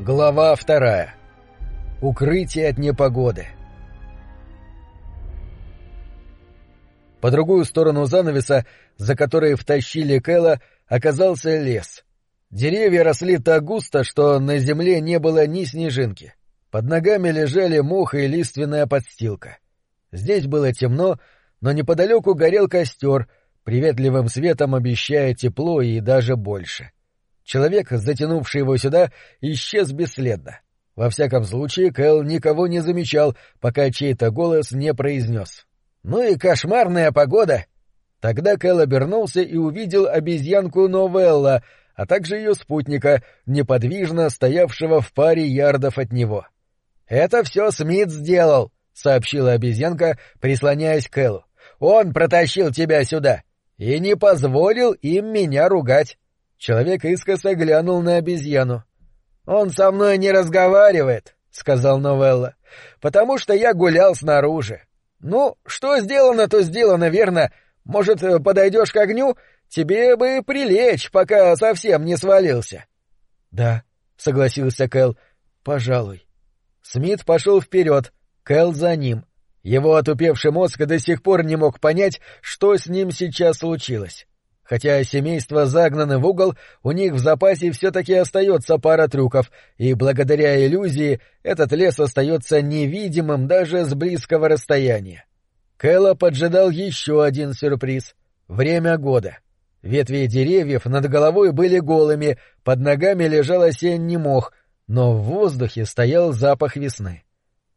Глава вторая. Укрытие от непогоды. По другую сторону занавеса, за который втащили Кэла, оказался лес. Деревья росли так густо, что на земле не было ни снежинки. Под ногами лежали мох и лиственная подстилка. Здесь было темно, но неподалеку горел костер, приветливым светом обещая тепло и даже больше. Человек, затянувший его сюда, исчез бесследно. Во всяком случае, Кэл никого не замечал, пока чей-то голос не произнес. «Ну и кошмарная погода!» Тогда Кэл обернулся и увидел обезьянку Новелла, а также ее спутника, неподвижно стоявшего в паре ярдов от него. «Это все Смит сделал», — сообщила обезьянка, прислоняясь к Кэлу. «Он протащил тебя сюда и не позволил им меня ругать». Человек искоса глянул на обезьяну. «Он со мной не разговаривает», — сказал Новелла, — «потому что я гулял снаружи. Ну, что сделано, то сделано, верно. Может, подойдешь к огню? Тебе бы прилечь, пока совсем не свалился». «Да», — согласился Кэл, — «пожалуй». Смит пошел вперед, Кэл за ним. Его отупевший мозг до сих пор не мог понять, что с ним сейчас случилось. Хотя семейство загнаны в угол, у них в запасе все-таки остается пара трюков, и благодаря иллюзии этот лес остается невидимым даже с близкого расстояния. Кэлла поджидал еще один сюрприз — время года. Ветви деревьев над головой были голыми, под ногами лежал осенний мох, но в воздухе стоял запах весны.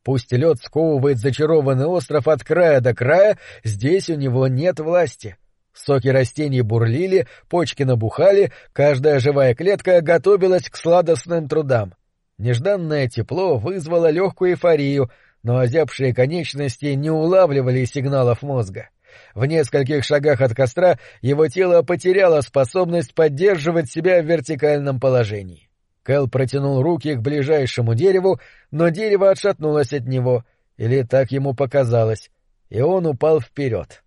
Пусть лед сковывает зачарованный остров от края до края, здесь у него нет власти — Соки растений бурлили, почки набухали, каждая живая клетка готовилась к сладостным трудам. Нежданное тепло вызвало легкую эйфорию, но озябшие конечности не улавливали сигналов мозга. В нескольких шагах от костра его тело потеряло способность поддерживать себя в вертикальном положении. Кэл протянул руки к ближайшему дереву, но дерево отшатнулось от него, или так ему показалось, и он упал вперед.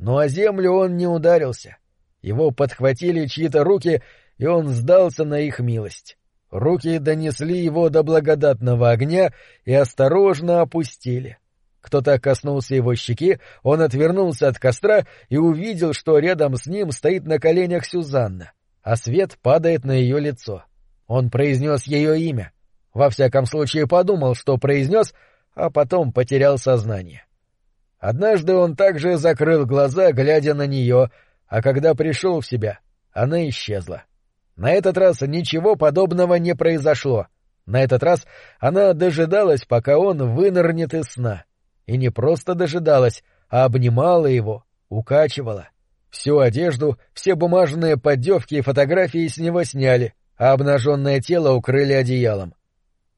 Но о землю он не ударился. Его подхватили чьи-то руки, и он сдался на их милость. Руки донесли его до благодатного огня и осторожно опустили. Кто-то коснулся его щеки, он отвернулся от костра и увидел, что рядом с ним стоит на коленях Сюзанна, а свет падает на ее лицо. Он произнес ее имя. Во всяком случае подумал, что произнес, а потом потерял сознание. Однажды он также закрыл глаза, глядя на нее, а когда пришел в себя, она исчезла. На этот раз ничего подобного не произошло. На этот раз она дожидалась, пока он вынырнет из сна. И не просто дожидалась, а обнимала его, укачивала. Всю одежду, все бумажные поддевки и фотографии с него сняли, а обнаженное тело укрыли одеялом.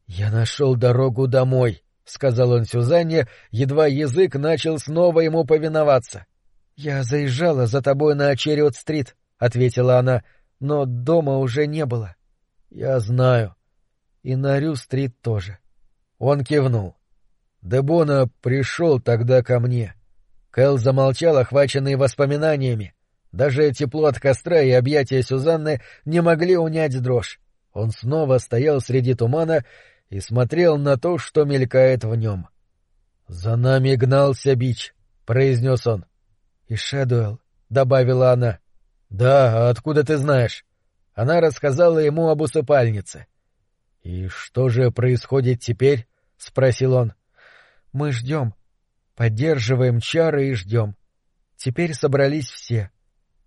«Я нашел дорогу домой», — сказал он Сюзанне, едва язык начал снова ему повиноваться. — Я заезжала за тобой на Черриот-стрит, — ответила она, — но дома уже не было. — Я знаю. И на Рю-стрит тоже. Он кивнул. Дебона пришел тогда ко мне. Кэл замолчал, охваченный воспоминаниями. Даже тепло от костра и объятия Сюзанны не могли унять дрожь. Он снова стоял среди тумана и смотрел на то, что мелькает в нем. — За нами гнался бич, — произнес он. — И Шэдуэлл, — добавила она. — Да, а откуда ты знаешь? Она рассказала ему об усыпальнице. — И что же происходит теперь? — спросил он. — Мы ждем. Поддерживаем чары и ждем. Теперь собрались все.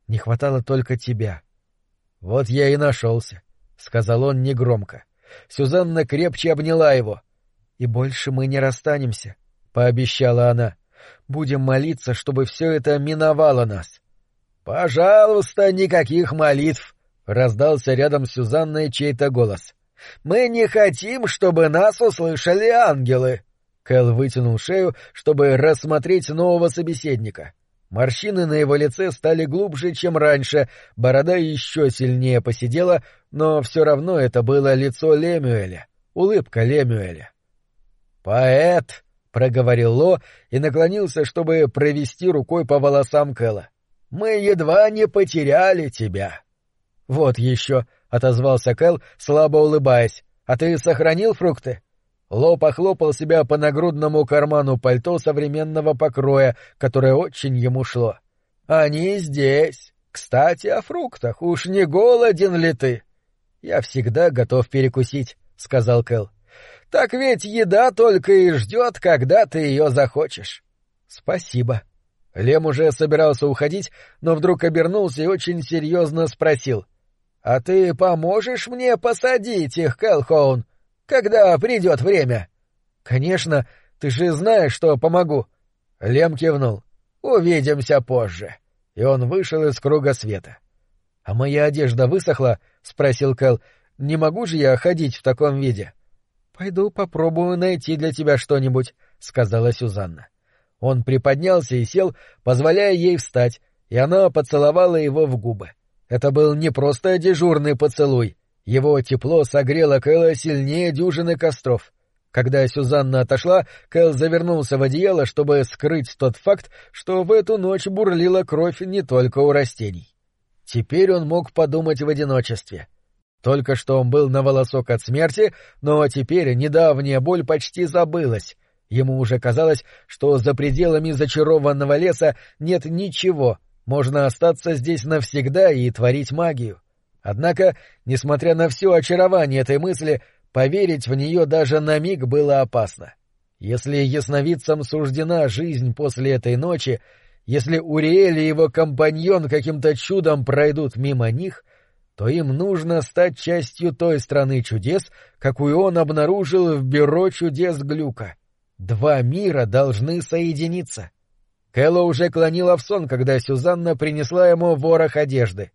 Не хватало только тебя. — Вот я и нашелся, — сказал он негромко. — Сюзанна крепче обняла его. — И больше мы не расстанемся, — пообещала она. — Будем молиться, чтобы все это миновало нас. — Пожалуйста, никаких молитв! — раздался рядом с Сюзанной чей-то голос. — Мы не хотим, чтобы нас услышали ангелы! Кэл вытянул шею, чтобы рассмотреть нового собеседника. Морщины на его лице стали глубже, чем раньше, борода еще сильнее посидела, но все равно это было лицо Лемюэля, улыбка Лемюэля. «Поэт!» — проговорил Ло и наклонился, чтобы провести рукой по волосам Кэла. «Мы едва не потеряли тебя!» «Вот еще!» — отозвался Кэл, слабо улыбаясь. А ты сохранил фрукты? Ло похлопал себя по нагрудному карману пальто современного покроя, которое очень ему шло. Они здесь. Кстати, о фруктах. Уж не голоден ли ты? Я всегда готов перекусить, сказал Кэл. Так ведь еда только и ждет, когда ты ее захочешь. Спасибо. Лем уже собирался уходить, но вдруг обернулся и очень серьезно спросил. — А ты поможешь мне посадить их, Кэлхоун, когда придет время? — Конечно, ты же знаешь, что помогу. Лем кивнул. — Увидимся позже. И он вышел из круга света. — А моя одежда высохла? — спросил Кэл. — Не могу же я ходить в таком виде? — Пойду попробую найти для тебя что-нибудь, — сказала Сюзанна. Он приподнялся и сел, позволяя ей встать, и она поцеловала его в губы. Это был не просто дежурный поцелуй. Его тепло согрело Кэла сильнее дюжины костров. Когда Сюзанна отошла, Кэл завернулся в одеяло, чтобы скрыть тот факт, что в эту ночь бурлила кровь не только у растений. Теперь он мог подумать в одиночестве. Только что он был на волосок от смерти, но теперь недавняя боль почти забылась, Ему уже казалось, что за пределами зачарованного леса нет ничего, можно остаться здесь навсегда и творить магию. Однако, несмотря на все очарование этой мысли, поверить в нее даже на миг было опасно. Если ясновидцам суждена жизнь после этой ночи, если Уриэль и его компаньон каким-то чудом пройдут мимо них, то им нужно стать частью той страны чудес, какую он обнаружил в бюро чудес Глюка. Два мира должны соединиться. Кэлло уже клонила в сон, когда Сюзанна принесла ему ворох одежды. —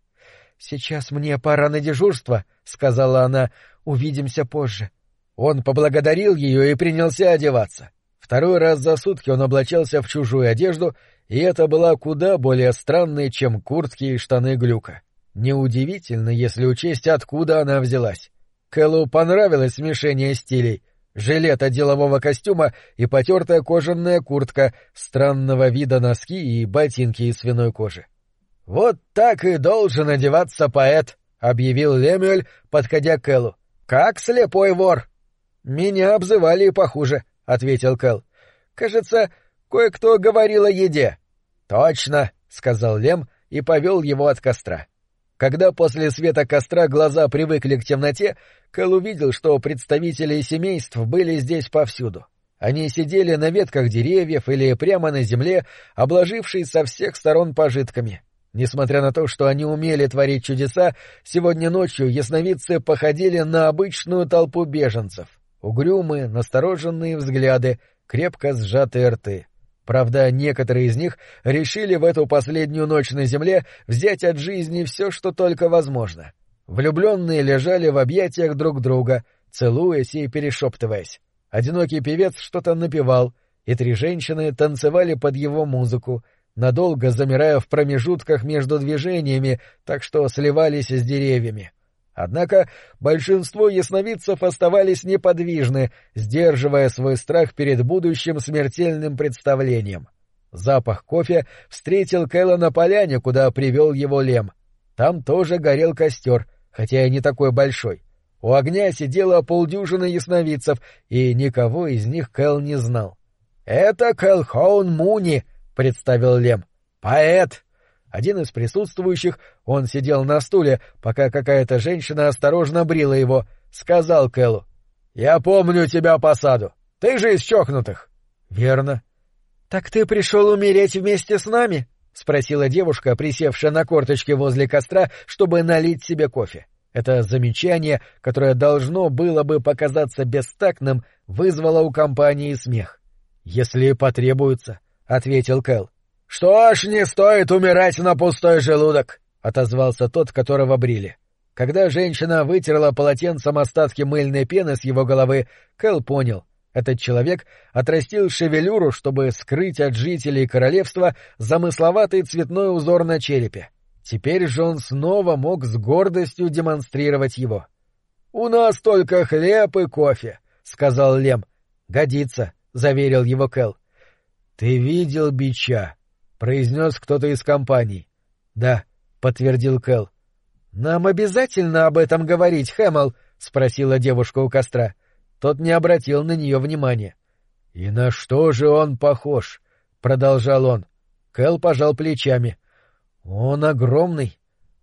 Сейчас мне пора на дежурство, — сказала она, — увидимся позже. Он поблагодарил ее и принялся одеваться. Второй раз за сутки он облачался в чужую одежду, и это была куда более странной, чем куртки и штаны Глюка. Неудивительно, если учесть, откуда она взялась. Кэллу понравилось смешение стилей — жилет от делового костюма и потертая кожаная куртка, странного вида носки и ботинки из свиной кожи. — Вот так и должен одеваться поэт, — объявил Лемюэль, подходя к Эллу. — Как слепой вор! — Меня обзывали и похуже, — ответил Кэл. — Кажется, кое-кто говорил о еде. — Точно, — сказал Лем и повел его от костра. Когда после света костра глаза привыкли к темноте, Кэл увидел, что представители семейств были здесь повсюду. Они сидели на ветках деревьев или прямо на земле, обложившись со всех сторон пожитками. Несмотря на то, что они умели творить чудеса, сегодня ночью ясновидцы походили на обычную толпу беженцев. Угрюмые, настороженные взгляды, крепко сжатые рты. Правда, некоторые из них решили в эту последнюю ночь на земле взять от жизни все, что только возможно. Влюбленные лежали в объятиях друг друга, целуясь и перешептываясь. Одинокий певец что-то напевал, и три женщины танцевали под его музыку, надолго замирая в промежутках между движениями, так что сливались с деревьями. Однако большинство ясновидцев оставались неподвижны, сдерживая свой страх перед будущим смертельным представлением. Запах кофе встретил Кэлла на поляне, куда привел его Лем. Там тоже горел костер, хотя и не такой большой. У огня сидело полдюжины ясновидцев, и никого из них Кэл не знал. — Это Кэлхоун Муни, — представил Лем. — Поэт, один из присутствующих, он сидел на стуле, пока какая-то женщина осторожно брила его, сказал Кэллу. — Я помню тебя по саду. Ты же из чокнутых. — Верно. — Так ты пришел умереть вместе с нами? — спросила девушка, присевшая на корточке возле костра, чтобы налить себе кофе. Это замечание, которое должно было бы показаться бестактным, вызвало у компании смех. — Если потребуется, — ответил Кэл. «Что ж, не стоит умирать на пустой желудок», — отозвался тот, которого брили. Когда женщина вытерла полотенцем остатки мыльной пены с его головы, Кэл понял. Этот человек отрастил шевелюру, чтобы скрыть от жителей королевства замысловатый цветной узор на черепе. Теперь же он снова мог с гордостью демонстрировать его. — У нас только хлеб и кофе, — сказал Лем. — Годится, — заверил его Кэл. — Ты видел бича? произнес кто-то из компаний. Да, подтвердил Кэл. — Нам обязательно об этом говорить, Хэмл? — спросила девушка у костра. Тот не обратил на нее внимания. — И на что же он похож? — продолжал он. Кэл пожал плечами. — Он огромный.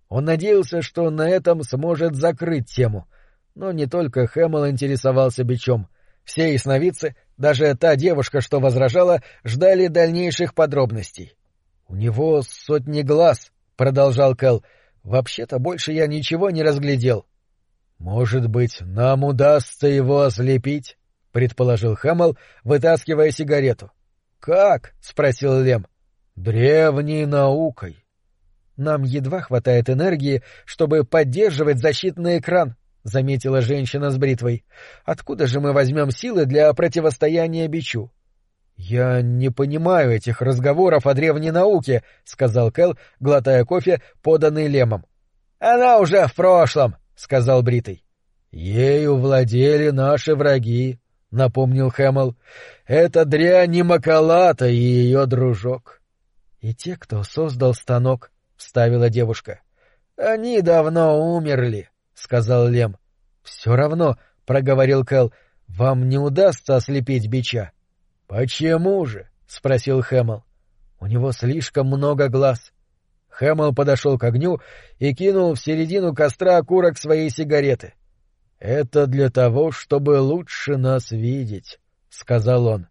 Он надеялся, что на этом сможет закрыть тему. Но не только Хэмл интересовался бичом. Все ясновидцы, даже та девушка, что возражала, ждали дальнейших подробностей. — У него сотни глаз, — продолжал Кэл. — Вообще-то больше я ничего не разглядел. — Может быть, нам удастся его ослепить? — предположил Хэмл, вытаскивая сигарету. — Как? — спросил Лем. — Древней наукой. — Нам едва хватает энергии, чтобы поддерживать защитный экран, — заметила женщина с бритвой. — Откуда же мы возьмем силы для противостояния бичу? — Я не понимаю этих разговоров о древней науке, — сказал Кэл, глотая кофе, поданный Лемом. — Она уже в прошлом, — сказал Бритый. — Ею владели наши враги, — напомнил Хэмл. — Это дрянь Макалата и ее дружок. — И те, кто создал станок, — вставила девушка. — Они давно умерли, — сказал Лем. — Все равно, — проговорил Кэл, — вам не удастся ослепить бича. — Почему же? — спросил Хэмл. — У него слишком много глаз. — Хэмл подошел к огню и кинул в середину костра окурок своей сигареты. — Это для того, чтобы лучше нас видеть, — сказал он.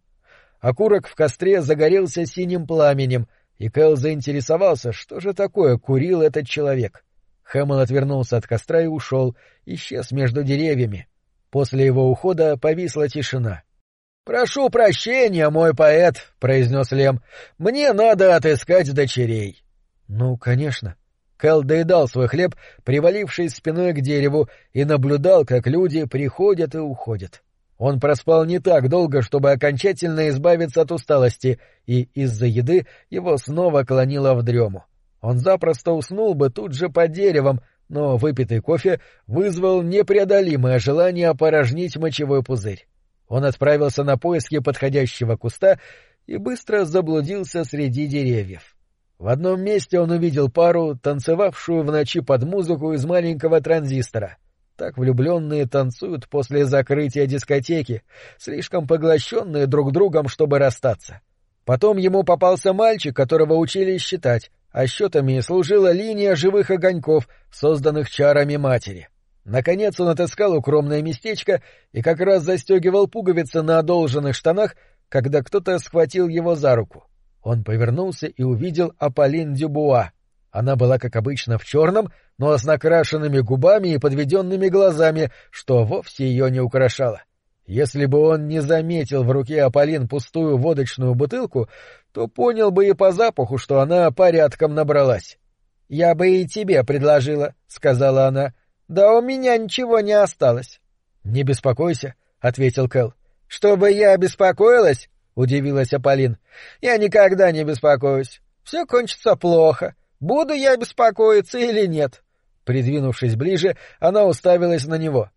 Окурок в костре загорелся синим пламенем, и Кэл заинтересовался, что же такое курил этот человек. Хэмл отвернулся от костра и ушел, исчез между деревьями. После его ухода повисла тишина. — Прошу прощения, мой поэт, — произнес Лем. — Мне надо отыскать дочерей. Ну, конечно. Кэл доедал свой хлеб, привалившись спиной к дереву, и наблюдал, как люди приходят и уходят. Он проспал не так долго, чтобы окончательно избавиться от усталости, и из-за еды его снова клонило в дрему. Он запросто уснул бы тут же под деревом, но выпитый кофе вызвал непреодолимое желание опорожнить мочевой пузырь. Он отправился на поиски подходящего куста и быстро заблудился среди деревьев. В одном месте он увидел пару, танцевавшую в ночи под музыку из маленького транзистора. Так влюбленные танцуют после закрытия дискотеки, слишком поглощенные друг другом, чтобы расстаться. Потом ему попался мальчик, которого учили считать, а счетами служила линия живых огоньков, созданных чарами матери. Наконец он отыскал укромное местечко и как раз застегивал пуговицы на одолженных штанах, когда кто-то схватил его за руку. Он повернулся и увидел Аполлин Дюбуа. Она была, как обычно, в черном, но с накрашенными губами и подведенными глазами, что вовсе ее не украшало. Если бы он не заметил в руке Аполлин пустую водочную бутылку, то понял бы и по запаху, что она порядком набралась. — Я бы и тебе предложила, — сказала она. — Да у меня ничего не осталось. — Не беспокойся, — ответил Кэл. — Чтобы я беспокоилась? удивилась Аполлин. Я никогда не беспокоюсь. Все кончится плохо. Буду я беспокоиться или нет? Придвинувшись ближе, она уставилась на него.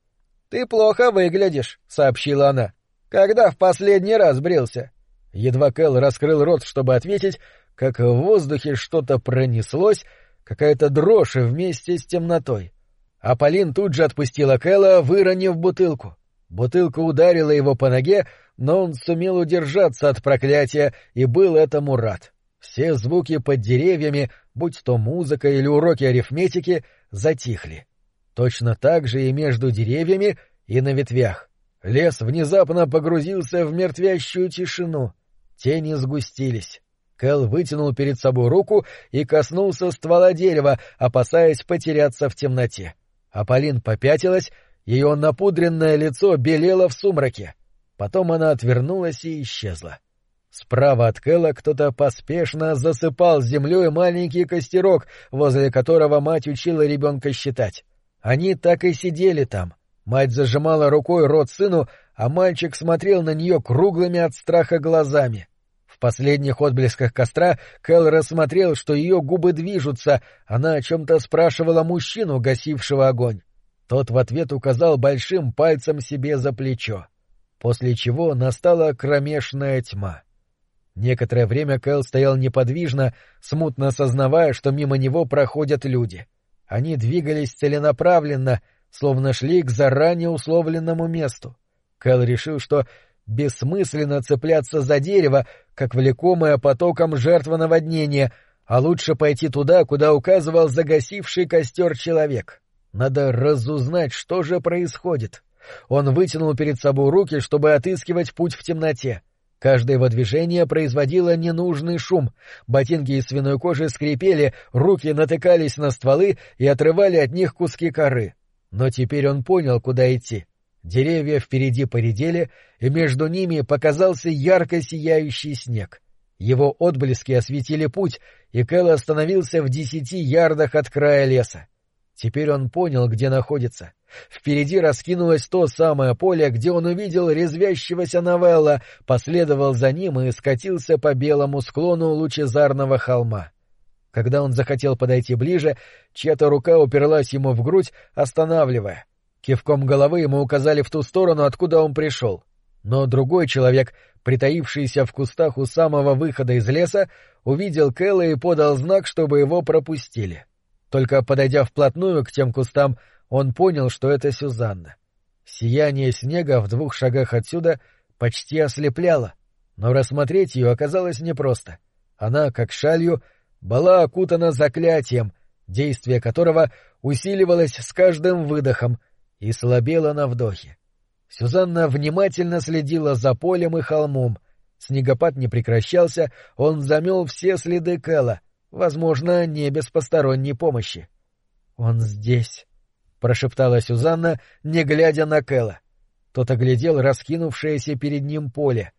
Ты плохо выглядишь, сообщила она. Когда в последний раз брился? Едва Кэл раскрыл рот, чтобы ответить, как в воздухе что-то пронеслось, какая-то дрожь вместе с темнотой. Аполлин тут же отпустила Кэла, выронив бутылку. Бутылка ударила его по ноге, но он сумел удержаться от проклятия и был этому рад. Все звуки под деревьями, будь то музыка или уроки арифметики, затихли. Точно так же и между деревьями, и на ветвях. Лес внезапно погрузился в мертвящую тишину. Тени сгустились. Кэл вытянул перед собой руку и коснулся ствола дерева, опасаясь потеряться в темноте. Аполлин попятилась, ее напудренное лицо белело в сумраке. Потом она отвернулась и исчезла. Справа от Кэла кто-то поспешно засыпал землей маленький костерок, возле которого мать учила ребенка считать. Они так и сидели там. Мать зажимала рукой рот сыну, а мальчик смотрел на нее круглыми от страха глазами. В последних отблесках костра Кэл рассмотрел, что ее губы движутся, она о чем-то спрашивала мужчину, гасившего огонь. Тот в ответ указал большим пальцем себе за плечо, после чего настала кромешная тьма. Некоторое время Кэл стоял неподвижно, смутно осознавая, что мимо него проходят люди. Они двигались целенаправленно, словно шли к заранее условленному месту. Кэл решил, что бессмысленно цепляться за дерево, как влекомое потоком жертва наводнения, а лучше пойти туда, куда указывал загасивший костер человек. Надо разузнать, что же происходит. Он вытянул перед собой руки, чтобы отыскивать путь в темноте. Каждое его движение производило ненужный шум. Ботинки из свиной кожи скрипели, руки натыкались на стволы и отрывали от них куски коры. Но теперь он понял, куда идти. Деревья впереди поредели, и между ними показался ярко сияющий снег. Его отблески осветили путь, и Кэл остановился в десяти ярдах от края леса. Теперь он понял, где находится. Впереди раскинулось то самое поле, где он увидел резвящегося новелла, последовал за ним и скатился по белому склону лучезарного холма. Когда он захотел подойти ближе, чья-то рука уперлась ему в грудь, останавливая. Кивком головы ему указали в ту сторону, откуда он пришел. Но другой человек, притаившийся в кустах у самого выхода из леса, увидел Кэлла и подал знак, чтобы его пропустили. Только подойдя вплотную к тем кустам, он понял, что это Сюзанна. Сияние снега в двух шагах отсюда почти ослепляло, но рассмотреть ее оказалось непросто. Она, как шалью, была окутана заклятием, действие которого усиливалось с каждым выдохом — и слабела на вдохе. Сюзанна внимательно следила за полем и холмом. Снегопад не прекращался, он замел все следы Кэла, возможно, не без посторонней помощи. — Он здесь, — прошептала Сюзанна, не глядя на Кэла. Тот оглядел раскинувшееся перед ним поле.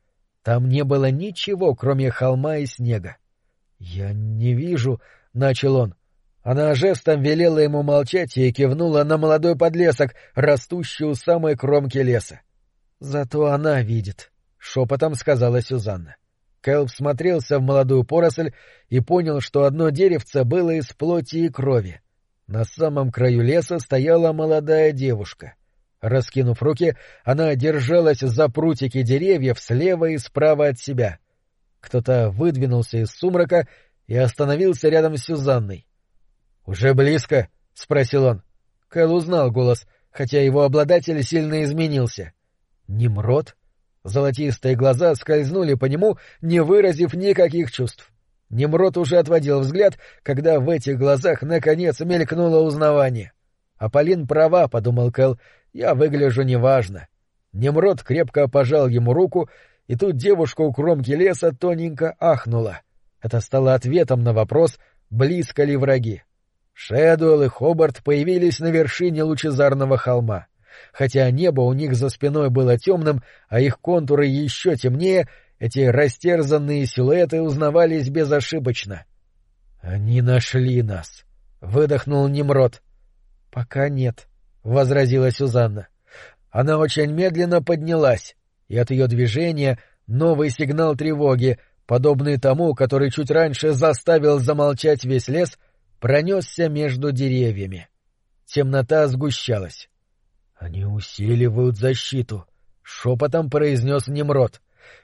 Там не было ничего, кроме холма и снега. — Я не вижу, — начал он. Она жестом велела ему молчать и кивнула на молодой подлесок, растущий у самой кромки леса. «Зато она видит», — шепотом сказала Сюзанна. Кэл всмотрелся в молодую поросль и понял, что одно деревце было из плоти и крови. На самом краю леса стояла молодая девушка. Раскинув руки, она держалась за прутики деревьев слева и справа от себя. Кто-то выдвинулся из сумрака и остановился рядом с Сюзанной. «Уже близко?» — спросил он. Кэл узнал голос, хотя его обладатель сильно изменился. «Немрод?» Золотистые глаза скользнули по нему, не выразив никаких чувств. Немрод уже отводил взгляд, когда в этих глазах наконец мелькнуло узнавание. «Аполлин права», — подумал Кэл, — «я выгляжу неважно». Немрод крепко пожал ему руку, и тут девушка у кромки леса тоненько ахнула. Это стало ответом на вопрос, близко ли враги. Шэдуэлл и Хобарт появились на вершине лучезарного холма. Хотя небо у них за спиной было темным, а их контуры еще темнее, эти растерзанные силуэты узнавались безошибочно. — Они нашли нас, — выдохнул Немрод. — Пока нет, — возразила Сюзанна. Она очень медленно поднялась, и от ее движения новый сигнал тревоги, подобный тому, который чуть раньше заставил замолчать весь лес — пронесся между деревьями. Темнота сгущалась. — Они усиливают защиту, — шепотом произнес Немрод.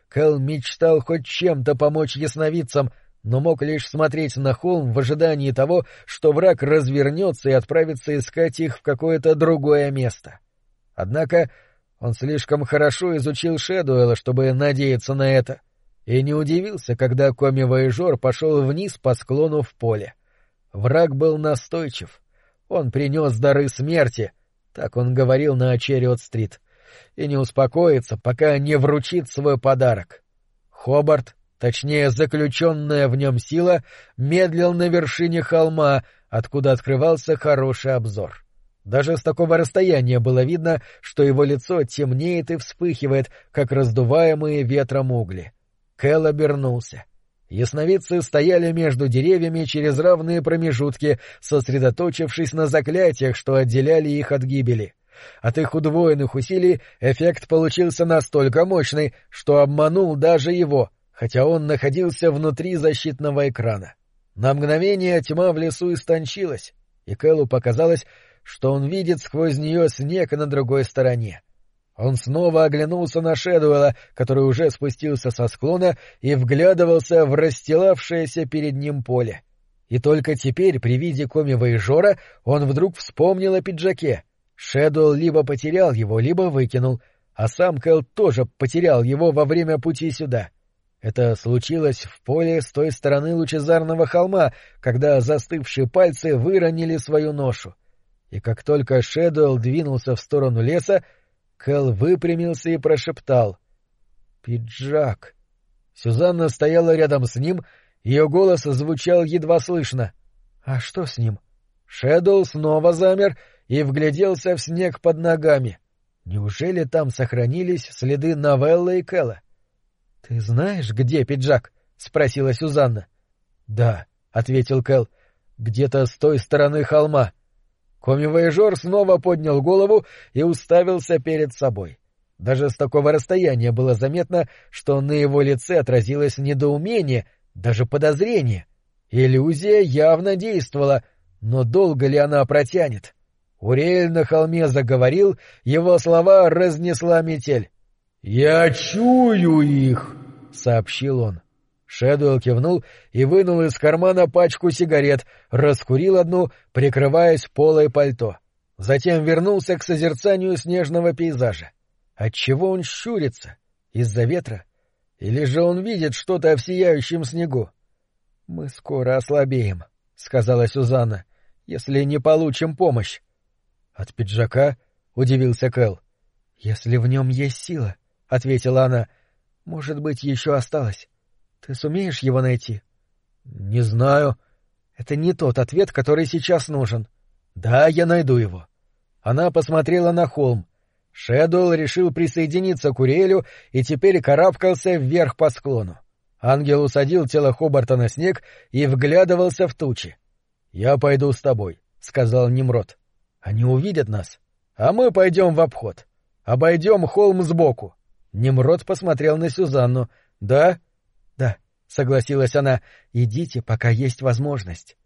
Кэл мечтал хоть чем-то помочь ясновидцам, но мог лишь смотреть на холм в ожидании того, что враг развернется и отправится искать их в какое-то другое место. Однако он слишком хорошо изучил Шэдуэла, чтобы надеяться на это, и не удивился, когда Коми-Воежор пошел вниз по склону в поле. Враг был настойчив. Он принес дары смерти, так он говорил на Черриот-стрит, и не успокоится, пока не вручит свой подарок. Хобарт, точнее заключенная в нем сила, медлил на вершине холма, откуда открывался хороший обзор. Даже с такого расстояния было видно, что его лицо темнеет и вспыхивает, как раздуваемые ветром угли. Кэл обернулся — Ясновидцы стояли между деревьями через равные промежутки, сосредоточившись на заклятиях, что отделяли их от гибели. От их удвоенных усилий эффект получился настолько мощный, что обманул даже его, хотя он находился внутри защитного экрана. На мгновение тьма в лесу истончилась, и Кэллу показалось, что он видит сквозь нее снег на другой стороне. Он снова оглянулся на Шэдуэла, который уже спустился со склона и вглядывался в расстилавшееся перед ним поле. И только теперь, при виде коми-воежора, он вдруг вспомнил о пиджаке. Шэдуэлл либо потерял его, либо выкинул, а сам Кэл тоже потерял его во время пути сюда. Это случилось в поле с той стороны лучезарного холма, когда застывшие пальцы выронили свою ношу. И как только Шэдуэлл двинулся в сторону леса, Кэл выпрямился и прошептал. «Пиджак». Сюзанна стояла рядом с ним, ее голос звучал едва слышно. «А что с ним?» Шэдоу снова замер и вгляделся в снег под ногами. Неужели там сохранились следы Новелла и Кэлла? — Ты знаешь, где пиджак? — спросила Сюзанна. — Да, — ответил Кэл, — где-то с той стороны холма. Коми-вояжер снова поднял голову и уставился перед собой. Даже с такого расстояния было заметно, что на его лице отразилось недоумение, даже подозрение. Иллюзия явно действовала, но долго ли она протянет? Уриэль на холме заговорил, его слова разнесла метель. «Я чую их!» — сообщил он. Шэдуэлл кивнул и вынул из кармана пачку сигарет, раскурил одну, прикрываясь полой пальто. Затем вернулся к созерцанию снежного пейзажа. Отчего он щурится? Из-за ветра? Или же он видит что-то в сияющем снегу? — Мы скоро ослабеем, — сказала Сюзанна, — если не получим помощь. — От пиджака? — удивился Кэл. — Если в нем есть сила, — ответила она. — Может быть, еще осталось. Ты сумеешь его найти? — Не знаю. Это не тот ответ, который сейчас нужен. Да, я найду его. Она посмотрела на холм. Шэдуэлл решил присоединиться к Уриэлю и теперь карабкался вверх по склону. Ангел усадил тело Хобарта на снег и вглядывался в тучи. — Я пойду с тобой, — сказал Немрод. — Они увидят нас, а мы пойдем в обход. Обойдем холм сбоку. Немрод посмотрел на Сюзанну. — Да? — Да, — согласилась она. — Идите, пока есть возможность.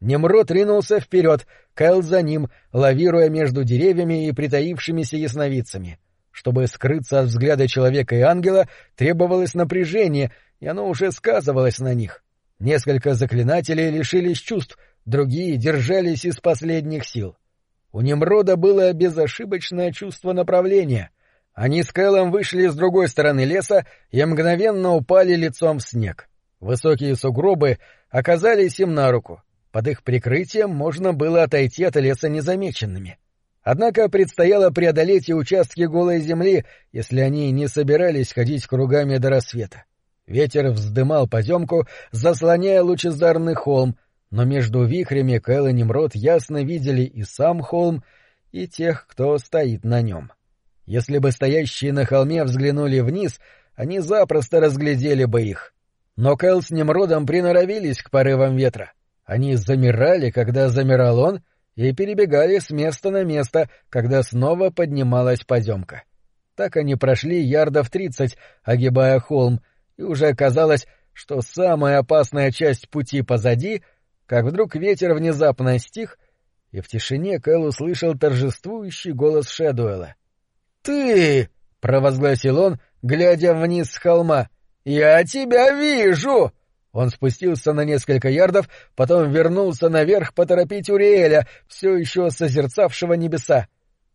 Немрод ринулся вперед, Кэл за ним, лавируя между деревьями и притаившимися ясновидцами. Чтобы скрыться от взгляда человека и ангела, требовалось напряжение, и оно уже сказывалось на них. Несколько заклинателей лишились чувств, другие держались из последних сил. У Немрода было безошибочное чувство направления. Они с Кэлом вышли с другой стороны леса и мгновенно упали лицом в снег. Высокие сугробы оказались им на руку. Под их прикрытием можно было отойти от леса незамеченными. Однако предстояло преодолеть и участки голой земли, если они не собирались ходить кругами до рассвета. Ветер вздымал поземку, заслоняя лучезарный холм, но между вихрями Кэл и Немрод ясно видели и сам холм, и тех, кто стоит на нем. Если бы стоящие на холме взглянули вниз, они запросто разглядели бы их. Но Кэл с Немродом приноровились к порывам ветра — они замирали, когда замирал он, и перебегали с места на место, когда снова поднималась поземка. Так они прошли ярдов тридцать, огибая холм, и уже казалось, что самая опасная часть пути позади, как вдруг ветер внезапно стих, и в тишине Кэл услышал торжествующий голос Шэдуэла. «Ты!» — провозгласил он, глядя вниз с холма. «Я тебя вижу!» Он спустился на несколько ярдов, потом вернулся наверх поторопить Уриэля, все еще созерцавшего небеса.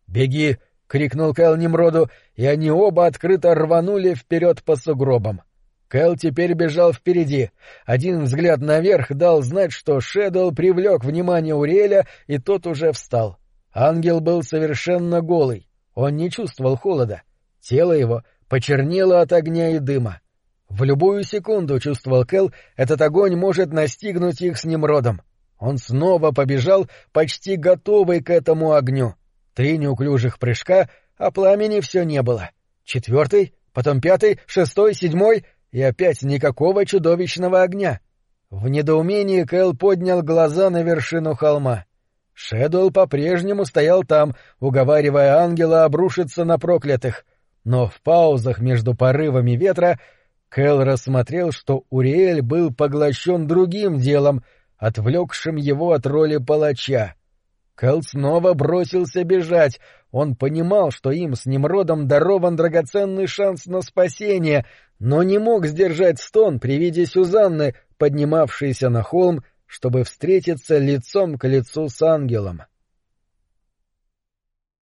«Беги!» — крикнул Кэл Немроду, и они оба открыто рванули вперед по сугробам. Кэл теперь бежал впереди. Один взгляд наверх дал знать, что Шэдоу привлек внимание Уриэля, и тот уже встал. Ангел был совершенно голый. Он не чувствовал холода. Тело его почернело от огня и дыма. В любую секунду, чувствовал Кэл, этот огонь может настигнуть их с Немродом. Он снова побежал, почти готовый к этому огню. Три неуклюжих прыжка, а пламени все не было. Четвертый, потом пятый, шестой, седьмой, и опять никакого чудовищного огня. В недоумении Кэл поднял глаза на вершину холма. Шэдуэлл по-прежнему стоял там, уговаривая ангела обрушиться на проклятых. Но в паузах между порывами ветра Кэл рассмотрел, что Уриэль был поглощен другим делом, отвлекшим его от роли палача. Кэл снова бросился бежать. Он понимал, что им с Немродом дарован драгоценный шанс на спасение, но не мог сдержать стон при виде Сюзанны, поднимавшейся на холм, чтобы встретиться лицом к лицу с ангелом.